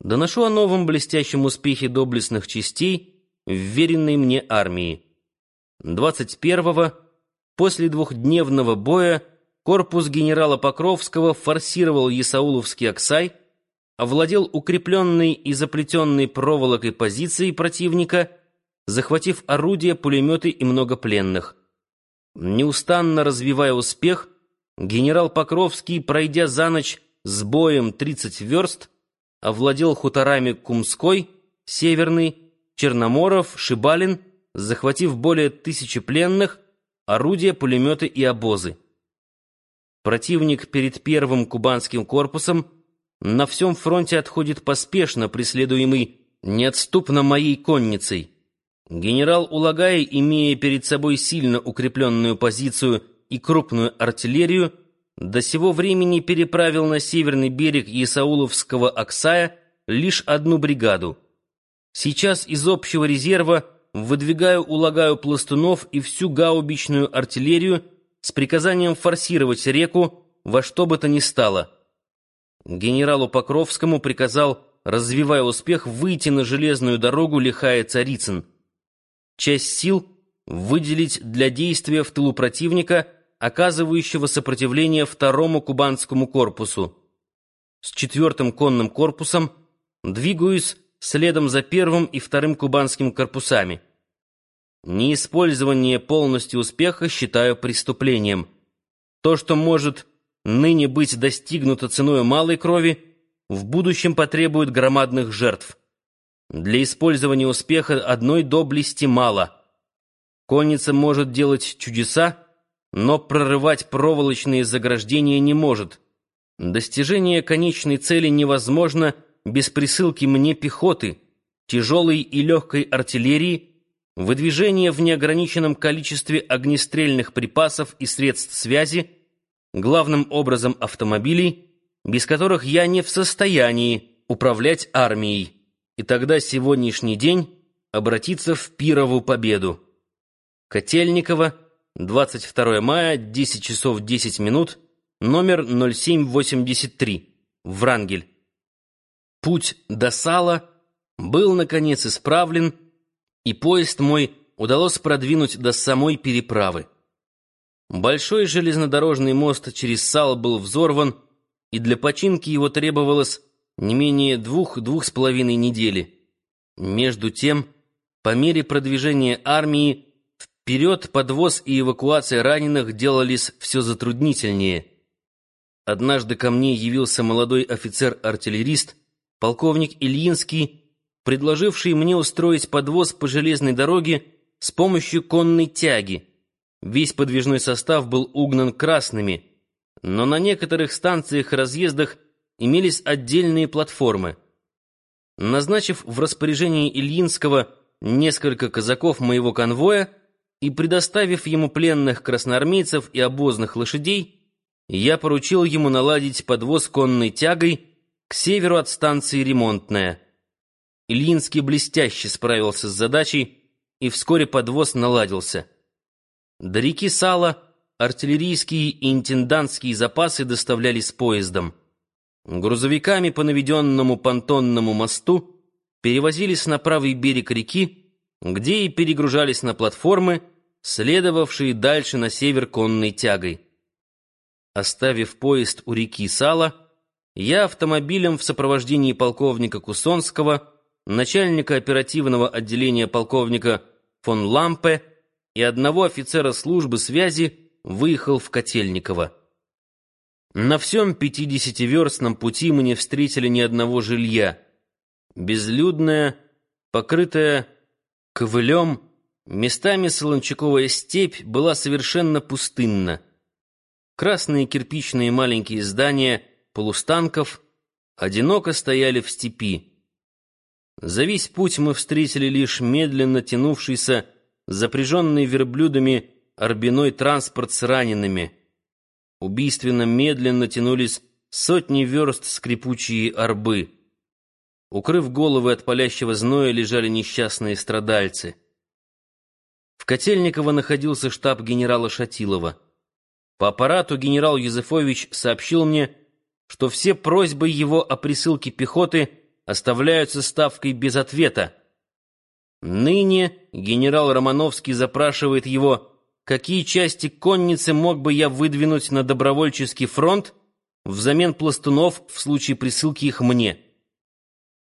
Доношу о новом блестящем успехе доблестных частей, вверенной мне армии. 21-го, после двухдневного боя, корпус генерала Покровского форсировал Исауловский Аксай, овладел укрепленной и заплетенной проволокой позицией противника, захватив орудия, пулеметы и много пленных. Неустанно развивая успех, генерал Покровский, пройдя за ночь с боем 30 верст, овладел хуторами Кумской, Северный, Черноморов, Шибалин, захватив более тысячи пленных, орудия, пулеметы и обозы. Противник перед первым кубанским корпусом на всем фронте отходит поспешно, преследуемый неотступно моей конницей. Генерал Улагай, имея перед собой сильно укрепленную позицию и крупную артиллерию, до сего времени переправил на северный берег Исауловского Аксая лишь одну бригаду. Сейчас из общего резерва выдвигаю Улагаю пластунов и всю гаубичную артиллерию с приказанием форсировать реку во что бы то ни стало. Генералу Покровскому приказал, развивая успех, выйти на железную дорогу Лихая-Царицын часть сил выделить для действия в тылу противника, оказывающего сопротивление второму кубанскому корпусу. С четвертым конным корпусом двигаюсь следом за первым и вторым кубанским корпусами. Неиспользование полностью успеха считаю преступлением. То, что может ныне быть достигнуто ценой малой крови, в будущем потребует громадных жертв. Для использования успеха одной доблести мало. Конница может делать чудеса, но прорывать проволочные заграждения не может. Достижение конечной цели невозможно без присылки мне пехоты, тяжелой и легкой артиллерии, выдвижения в неограниченном количестве огнестрельных припасов и средств связи, главным образом автомобилей, без которых я не в состоянии управлять армией и тогда сегодняшний день обратится в пирову победу. Котельниково, 22 мая, 10 часов 10 минут, номер 0783, Врангель. Путь до Сала был, наконец, исправлен, и поезд мой удалось продвинуть до самой переправы. Большой железнодорожный мост через Сал был взорван, и для починки его требовалось не менее двух-двух с половиной недели. Между тем, по мере продвижения армии, вперед подвоз и эвакуация раненых делались все затруднительнее. Однажды ко мне явился молодой офицер-артиллерист, полковник Ильинский, предложивший мне устроить подвоз по железной дороге с помощью конной тяги. Весь подвижной состав был угнан красными, но на некоторых станциях и разъездах имелись отдельные платформы. Назначив в распоряжении Ильинского несколько казаков моего конвоя и предоставив ему пленных красноармейцев и обозных лошадей, я поручил ему наладить подвоз конной тягой к северу от станции Ремонтная. Ильинский блестяще справился с задачей, и вскоре подвоз наладился. До реки Сала артиллерийские и интендантские запасы доставлялись поездом. Грузовиками по наведенному понтонному мосту перевозились на правый берег реки, где и перегружались на платформы, следовавшие дальше на север конной тягой. Оставив поезд у реки Сала, я автомобилем в сопровождении полковника Кусонского, начальника оперативного отделения полковника фон Лампе и одного офицера службы связи выехал в Котельниково. На всем пятидесятиверстном пути мы не встретили ни одного жилья. Безлюдная, покрытая ковылем, местами солончаковая степь была совершенно пустынна. Красные кирпичные маленькие здания полустанков одиноко стояли в степи. За весь путь мы встретили лишь медленно тянувшийся, запряженный верблюдами, орбиной транспорт с ранеными — Убийственно медленно тянулись сотни верст скрипучие орбы. Укрыв головы от палящего зноя, лежали несчастные страдальцы. В Котельниково находился штаб генерала Шатилова. По аппарату генерал Юзефович сообщил мне, что все просьбы его о присылке пехоты оставляются ставкой без ответа. Ныне генерал Романовский запрашивает его, какие части конницы мог бы я выдвинуть на добровольческий фронт взамен пластунов в случае присылки их мне.